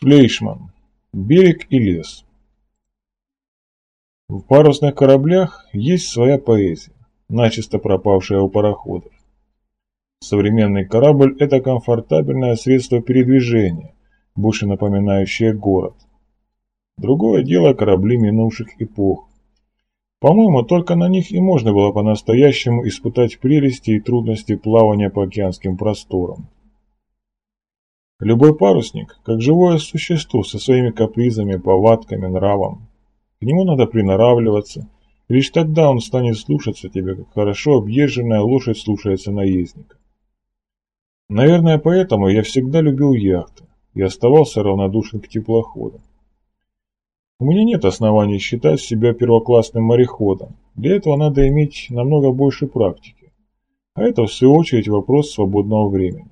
Флейшман. Берег и лес. В парусных кораблях есть своя поэзия, начисто пропавшая у пароходов. Современный корабль – это комфортабельное средство передвижения, больше напоминающее город. Другое дело корабли минувших эпох. По-моему, только на них и можно было по-настоящему испытать прелести и трудности плавания по океанским просторам. Любой парусник, как живое существо со своими капризами, повадками, нравом. К нему надо приноравливаться, лишь тогда он станет слушаться тебя, как хорошо объезженная лошадь слушается наездника. Наверное, поэтому я всегда любил яхты и оставался равнодушен к теплоходам. У меня нет оснований считать себя первоклассным мореходом. Для этого надо иметь намного больше практики. А это, в свою очередь, вопрос свободного времени.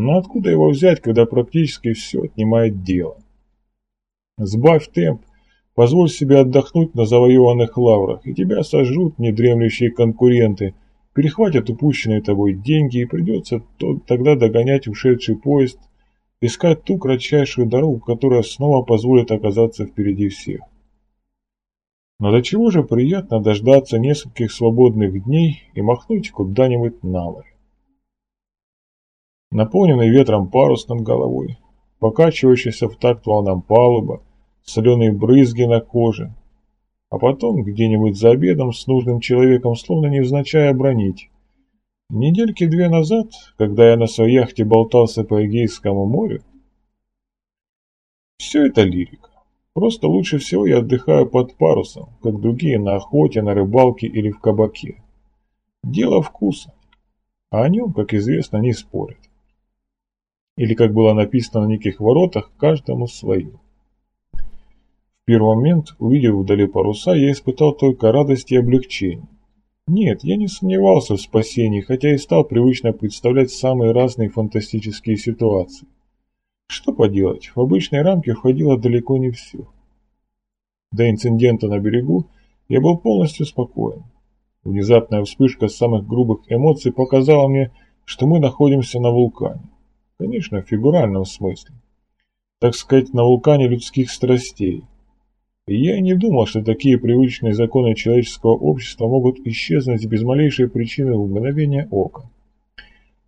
Но откуда его взять, когда практически все отнимает дело? Сбавь темп, позволь себе отдохнуть на завоеванных лаврах, и тебя сожрут недремлющие конкуренты, перехватят упущенные тобой деньги, и придется то, тогда догонять ушедший поезд, искать ту кратчайшую дорогу, которая снова позволит оказаться впереди всех. Но до чего же приятно дождаться нескольких свободных дней и махнуть куда-нибудь на море. Наполненный ветром парус над головой, покачивающийся в такт волнам палуба, соленые брызги на коже, а потом где-нибудь за обедом с нужным человеком словно невзначай обронить. Недельки две назад, когда я на своей яхте болтался по Эгейскому морю, все это лирика. Просто лучше всего я отдыхаю под парусом, как другие на охоте, на рыбалке или в кабаке. Дело вкуса, а о нем, как известно, не спорят. Или, как было написано на неких воротах, каждому свое. В первый момент, увидев вдали паруса, я испытал только радость и облегчение. Нет, я не сомневался в спасении, хотя и стал привычно представлять самые разные фантастические ситуации. Что поделать, в обычные рамки входило далеко не все. До инцидента на берегу я был полностью спокоен. Внезапная вспышка самых грубых эмоций показала мне, что мы находимся на вулкане. Конечно, в фигуральном смысле. Так сказать, на вулкане людских страстей – я и не думал, что такие привычные законы человеческого общества могут исчезнуть без малейшей причины в мгновение ока.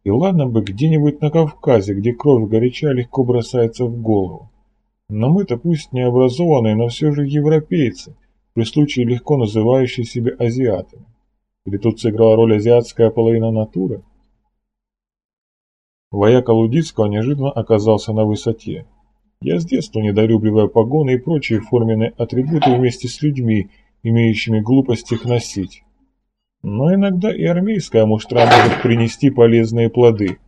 И ладно бы где-нибудь на Кавказе, где кровь горяча легко бросается в голову. Но мы-то пусть не образованные, но все же европейцы, при случае легко называющие себя азиатами. Или тут сыграла роль азиатская половина натуры? Вояка Лудицкого неожиданно оказался на высоте. Я с детства недолюбливаю погоны и прочие форменные атрибуты вместе с людьми, имеющими глупость их носить. Но иногда и армейская муштра может принести полезные плоды.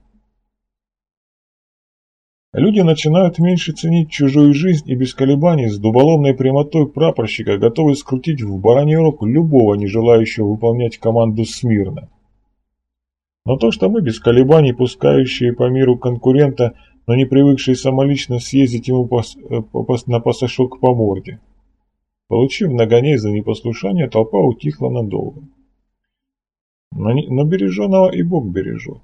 Люди начинают меньше ценить чужую жизнь и без колебаний с дуболомной прямотой прапорщика готовы скрутить в бараний рог любого, не желающего выполнять команду смирно. Но то, что мы без колебаний, пускающие по миру конкурента – но не привыкший самолично съездить ему пос, э, пос, на пасашок по морде. Получив нагоней за непослушание, толпа утихла надолго. Но, но береженого и Бог бережет.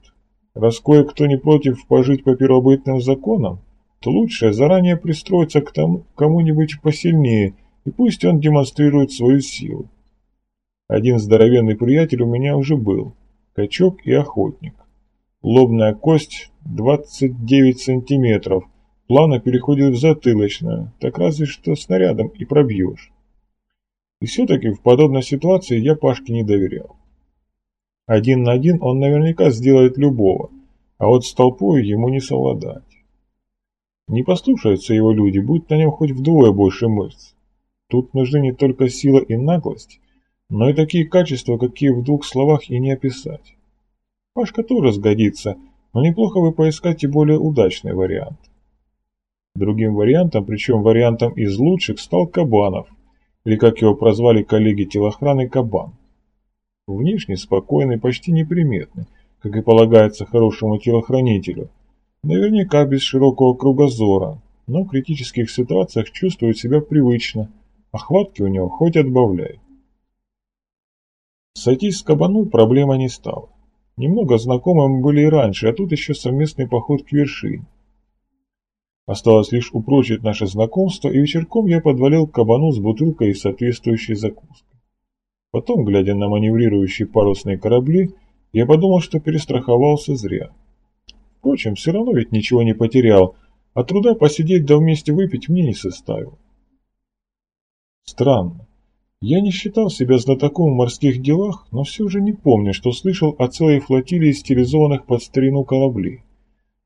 Раз кое-кто не против пожить по первобытным законам, то лучше заранее пристроиться к тому кому-нибудь посильнее, и пусть он демонстрирует свою силу. Один здоровенный приятель у меня уже был, качок и охотник. Лобная кость 29 сантиметров, плавно переходит в затылочную, так разве что снарядом и пробьешь. И все-таки в подобной ситуации я Пашке не доверял. Один на один он наверняка сделает любого, а вот с толпой ему не совладать. Не послушаются его люди, будь на нем хоть вдвое больше мышц. Тут нужны не только сила и наглость, но и такие качества, какие в двух словах и не описать. Пашка тоже сгодится, но неплохо бы поискать и более удачный вариант. Другим вариантом, причем вариантом из лучших, стал Кабанов, или как его прозвали коллеги телохраны Кабан. Внешне спокойный, почти неприметный, как и полагается хорошему телохранителю. Наверняка без широкого кругозора, но в критических ситуациях чувствует себя привычно, а хватки у него хоть отбавляй. Сойтись с Кабаной проблема не стала. Немного знакомы мы были и раньше, а тут еще совместный поход к вершине. Осталось лишь упрочить наше знакомство, и вечерком я подвалил кабану с бутылкой и соответствующей закуской. Потом, глядя на маневрирующие парусные корабли, я подумал, что перестраховался зря. Впрочем, все равно ведь ничего не потерял, а труда посидеть да вместе выпить мне не составил. Странно. Я не считал себя знатоком в морских делах, но все же не помню, что слышал о целой флотилии стилизованных под старину кораблей.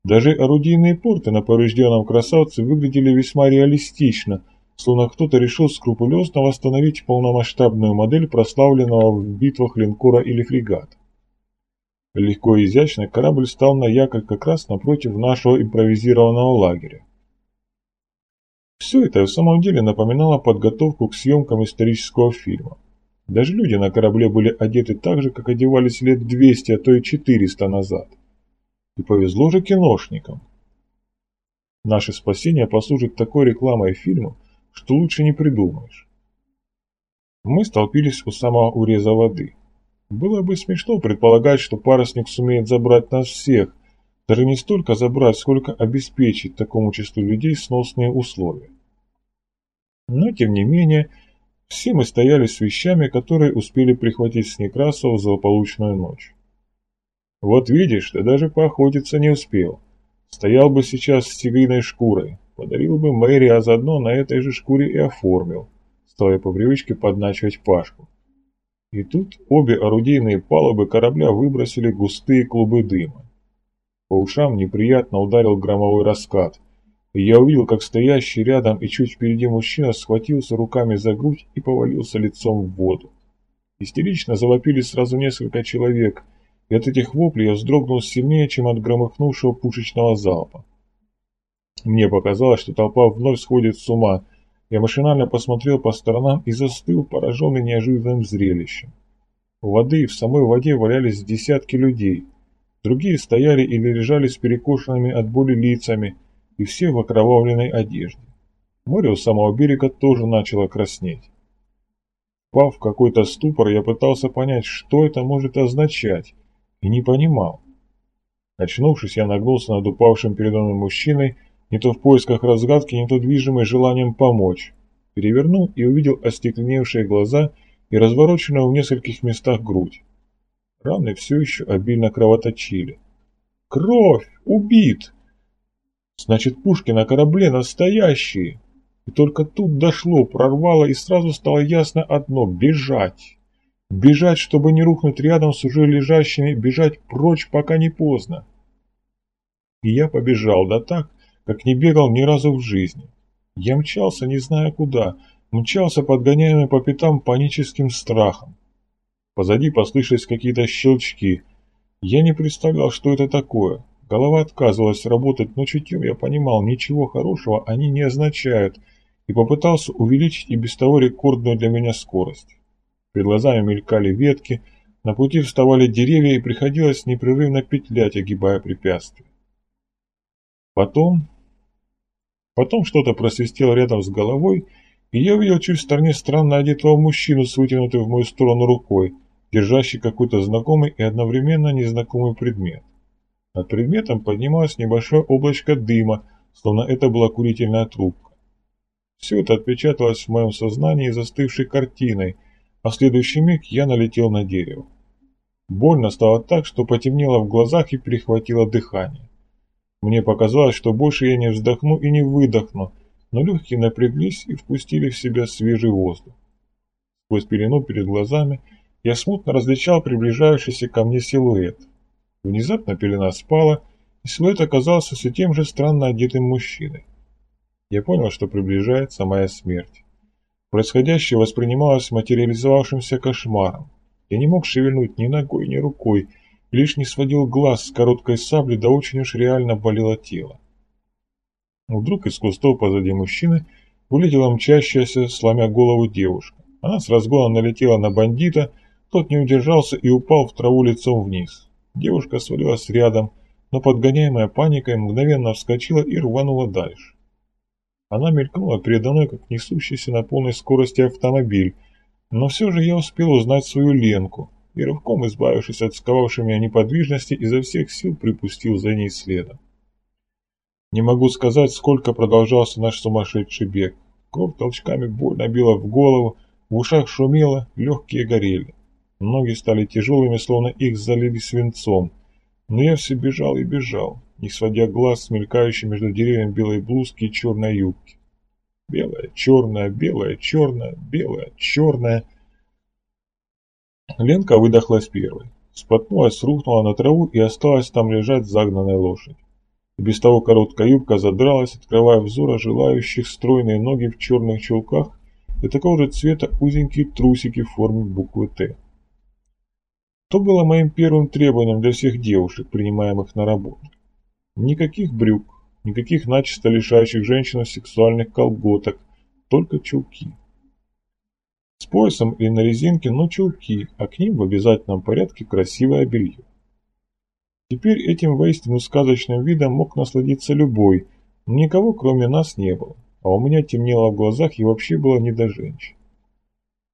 Даже орудийные порты на поврежденном красавце выглядели весьма реалистично, словно кто-то решил скрупулезно восстановить полномасштабную модель прославленного в битвах линкора или фрегата. Легко и изящно корабль стал на якорь как раз напротив нашего импровизированного лагеря. Все это в самом деле напоминало подготовку к съемкам исторического фильма. Даже люди на корабле были одеты так же, как одевались лет 200, а то и 400 назад. И повезло же киношникам. Наше спасение послужит такой рекламой фильму, что лучше не придумаешь. Мы столпились у самого уреза воды. Было бы смешно предполагать, что парусник сумеет забрать нас всех, даже не столько забрать, сколько обеспечить такому числу людей сносные условия. Но, тем не менее, все мы стояли с вещами, которые успели прихватить с Некрасова в злополучную ночь. Вот видишь, ты даже поохотиться не успел. Стоял бы сейчас с тигриной шкурой, подарил бы Мэри, а заодно на этой же шкуре и оформил, стал я по привычке подначивать Пашку. И тут обе орудийные палубы корабля выбросили густые клубы дыма. По ушам неприятно ударил громовой раскат, я увидел, как стоящий рядом и чуть впереди мужчина схватился руками за грудь и повалился лицом в воду. Истерично завопили сразу несколько человек, и от этих воплей я вздрогнул сильнее, чем от громыхнувшего пушечного залпа. Мне показалось, что толпа вновь сходит с ума. Я машинально посмотрел по сторонам и застыл, пораженный неожиданным зрелищем. У воды и в самой воде валялись десятки людей. Другие стояли или лежали с перекошенными от боли лицами, и все в окровавленной одежде. Море у самого берега тоже начало краснеть. Пав в какой-то ступор, я пытался понять, что это может означать, и не понимал. Очнувшись, я нагнулся над упавшим передо мной мужчиной, не то в поисках разгадки, не то движимый желанием помочь. Перевернул и увидел остекленевшие глаза и развороченную в нескольких местах грудь. Раны все еще обильно кровоточили. «Кровь! Убит!» «Значит, пушки на корабле настоящие!» И только тут дошло, прорвало, и сразу стало ясно одно – бежать. Бежать, чтобы не рухнуть рядом с уже лежащими, бежать прочь, пока не поздно. И я побежал, да так, как не бегал ни разу в жизни. Я мчался, не зная куда, мчался, подгоняемый по пятам паническим страхом. Позади послышались какие-то щелчки. Я не представлял, что это такое. Голова отказывалась работать, но чутьем я понимал, ничего хорошего они не означают, и попытался увеличить и без того рекордную для меня скорость. Перед глазами мелькали ветки, на пути вставали деревья и приходилось непрерывно петлять, огибая препятствия. Потом... Потом что-то просвистело рядом с головой, и я увидел чуть в стороне странно одетого мужчину с вытянутой в мою сторону рукой, держащий какой-то знакомый и одновременно незнакомый предмет. Над предметом поднималось небольшое облачко дыма, словно это была курительная трубка. Все это отпечаталось в моем сознании застывшей картиной, а следующий миг я налетел на дерево. Больно стало так, что потемнело в глазах и перехватило дыхание. Мне показалось, что больше я не вздохну и не выдохну, но легкие напряглись и впустили в себя свежий воздух. Сквозь пелену перед глазами я смутно различал приближающийся ко мне силуэт. Внезапно пелена спала, и силуэт оказался все тем же странно одетым мужчиной. Я понял, что приближается моя смерть. Происходящее воспринималось материализовавшимся кошмаром. Я не мог шевельнуть ни ногой, ни рукой, лишь не сводил глаз с короткой сабли, да очень уж реально болело тело. Вдруг из кустов позади мужчины вылетела мчащаяся, сломя голову девушка. Она с разгона налетела на бандита, тот не удержался и упал в траву лицом вниз. Девушка свалилась рядом, но подгоняемая паникой мгновенно вскочила и рванула дальше. Она мелькнула передо мной, как несущийся на полной скорости автомобиль, но все же я успел узнать свою Ленку и, рывком избавившись от сковавшей меня неподвижности, изо всех сил припустил за ней следом. Не могу сказать, сколько продолжался наш сумасшедший бег. Кровь толчками больно била в голову, в ушах шумело, легкие горели. Ноги стали тяжелыми, словно их залили свинцом. Но я все бежал и бежал, не сводя глаз с мелькающей между деревьями белой блузки и черной юбки. Белая, черная, белая, черная, белая, черная. Ленка выдохлась первой. Споткнулась, рухнула на траву и осталась там лежать загнанной лошадь. И без того короткая юбка задралась, открывая взора желающих стройные ноги в черных чулках и такого же цвета узенькие трусики в форме буквы «Т». То было моим первым требованием для всех девушек, принимаемых на работу. Никаких брюк, никаких начисто лишающих женщину сексуальных колготок, только чулки. С поясом или на резинке, но чулки, а к ним в обязательном порядке красивое белье. Теперь этим воистину сказочным видом мог насладиться любой, но никого кроме нас не было, а у меня темнело в глазах и вообще было не до женщин.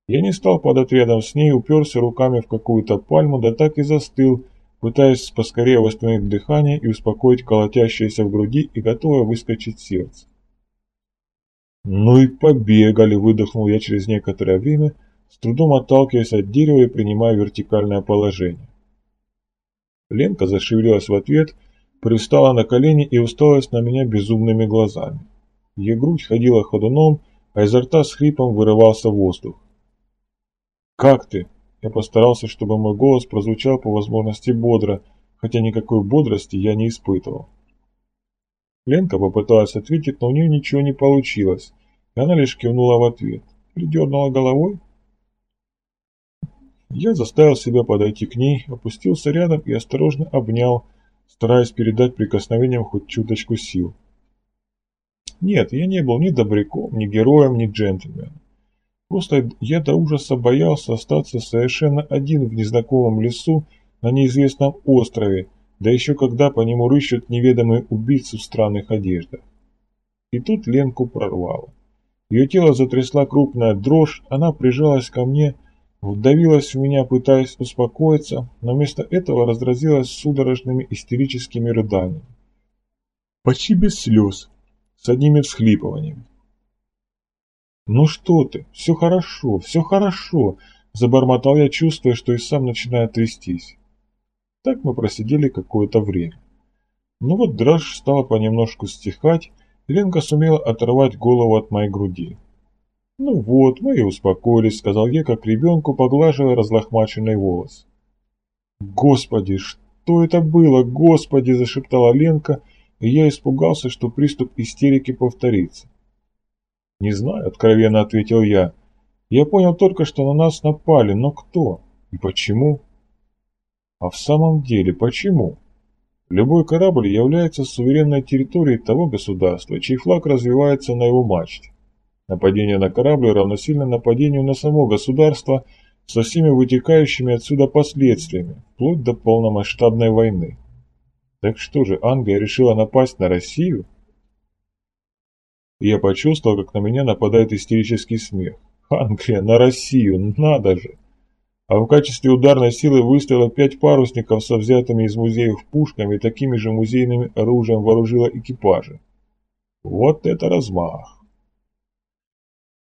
Я не стал падать рядом с ней, уперся руками в какую-то пальму, да так и застыл, пытаясь поскорее восстановить дыхание и успокоить колотящееся в груди и готовое выскочить сердце. «Ну и побегали!» – выдохнул я через некоторое время, с трудом отталкиваясь от дерева и принимая вертикальное положение. Ленка зашевелилась в ответ, привстала на колени и усталась на меня безумными глазами. Ее грудь ходила ходуном, а изо рта с хрипом вырывался воздух. «Как ты?» Я постарался, чтобы мой голос прозвучал по возможности бодро, хотя никакой бодрости я не испытывал. Ленка попыталась ответить, но у нее ничего не получилось, и она лишь кивнула в ответ. Придернула головой. Я заставил себя подойти к ней, опустился рядом и осторожно обнял, стараясь передать прикосновениям хоть чуточку сил. Нет, я не был ни добряком, ни героем, ни джентльменом. Просто я до ужаса боялся остаться совершенно один в незнакомом лесу на неизвестном острове, да еще когда по нему рыщут неведомые убийцы в странных одеждах. И тут Ленку прорвало. Ее тело затрясла крупная дрожь, она прижалась ко мне, вдавилась в меня, пытаясь успокоиться, но вместо этого разразилась судорожными истерическими рыданиями. Почти без слез, с одними всхлипываниями. «Ну что ты, все хорошо, все хорошо», – забормотал я, чувствуя, что и сам начинаю трястись. Так мы просидели какое-то время. Ну вот дрожь стала понемножку стихать, и Ленка сумела оторвать голову от моей груди. «Ну вот, мы и успокоились», — сказал я, как ребенку, поглаживая разлохмаченный волос. «Господи, что это было, господи!» – зашептала Ленка, и я испугался, что приступ истерики повторится. «Не знаю», — откровенно ответил я. «Я понял только, что на нас напали, но кто и почему?» «А в самом деле, почему?» Любой корабль является суверенной территорией того государства, чей флаг развивается на его мачте. Нападение на корабль равносильно нападению на само государство со всеми вытекающими отсюда последствиями, вплоть до полномасштабной войны. Так что же, Англия решила напасть на Россию? Я почувствовал, как на меня нападает истерический смех. Англия, на Россию, надо же! А в качестве ударной силы выставила пять парусников со взятыми из музеев пушками и такими же музейными оружием вооружила экипажи. Вот это размах!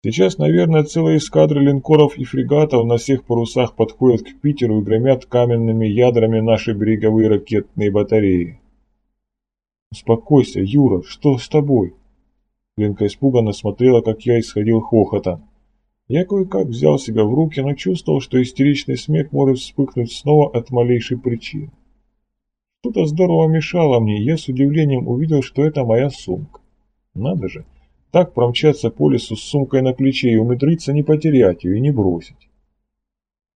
Сейчас, наверное, целые эскадры линкоров и фрегатов на всех парусах подходят к Питеру и громят каменными ядрами наши береговые ракетные батареи. Успокойся, Юра, что с тобой? Ленка испуганно смотрела, как я исходил хохота. Я кое-как взял себя в руки, но чувствовал, что истеричный смех может вспыхнуть снова от малейшей причины. Что-то здорово мешало мне, я с удивлением увидел, что это моя сумка. Надо же, так промчаться по лесу с сумкой на плече и умудриться не потерять ее и не бросить.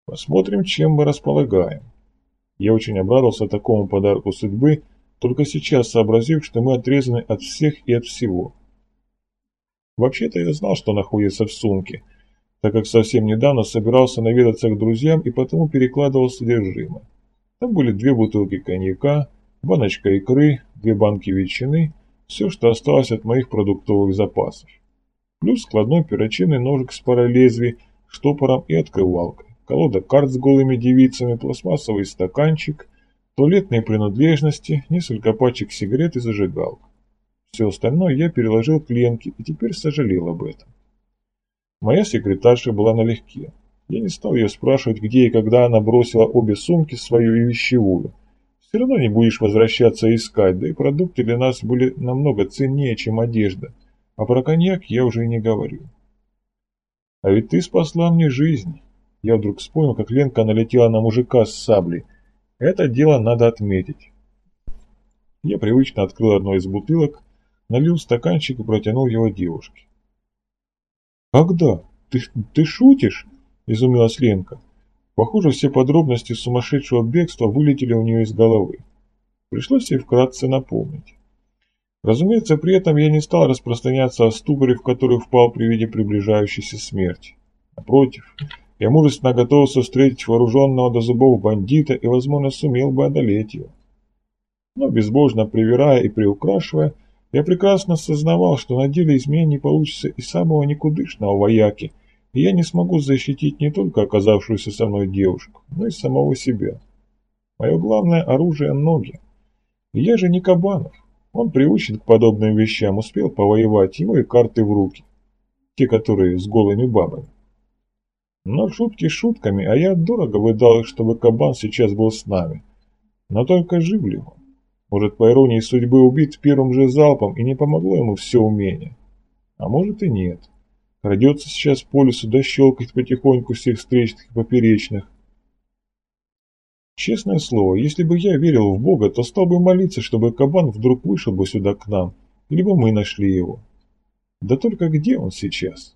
Посмотрим, чем мы располагаем. Я очень обрадовался такому подарку судьбы, только сейчас сообразив, что мы отрезаны от всех и от всего. Вообще-то я знал, что находится в сумке, так как совсем недавно собирался наведаться к друзьям и потому перекладывал содержимое. Там были две бутылки коньяка, баночка икры, две банки ветчины, все, что осталось от моих продуктовых запасов. Плюс складной перочинный ножик с парой лезвий, штопором и открывалкой, колода карт с голыми девицами, пластмассовый стаканчик, туалетные принадлежности, несколько пачек сигарет и зажигалка. Все остальное я переложил к Ленке и теперь сожалел об этом. Моя секретарша была налегке. Я не стал ее спрашивать, где и когда она бросила обе сумки, свою и вещевую. Все равно не будешь возвращаться искать, да и продукты для нас были намного ценнее, чем одежда. А про коньяк я уже и не говорю. А ведь ты спасла мне жизнь. Я вдруг вспомнил, как Ленка налетела на мужика с саблей. Это дело надо отметить. Я привычно открыл одну из бутылок, налил стаканчик и протянул его девушке. «Когда? Ты, ты шутишь?» – изумилась Ленка. Похоже, все подробности сумасшедшего бегства вылетели у нее из головы. Пришлось ей вкратце напомнить. Разумеется, при этом я не стал распространяться о ступоре, в который впал при виде приближающейся смерти. Напротив, я мужественно готовился встретить вооруженного до зубов бандита и, возможно, сумел бы одолеть его. Но безбожно привирая и приукрашивая, я прекрасно осознавал, что на деле из меня не получится и самого никудышного вояки, и я не смогу защитить не только оказавшуюся со мной девушку, но и самого себя. Мое главное оружие – ноги. И я же не Кабанов. Он приучен к подобным вещам, успел повоевать, ему и карты в руки. Те, которые с голыми бабами. Но шутки шутками, а я дорого выдал чтобы кабан сейчас был с нами. Но только жив ли он? Может, по иронии судьбы убит первым же залпом и не помогло ему все умение. А может и нет. Крадется сейчас по лесу, да щелкает потихоньку всех встречных и поперечных. Честное слово, если бы я верил в Бога, то стал бы молиться, чтобы кабан вдруг вышел бы сюда к нам, либо мы нашли его. Да только где он сейчас?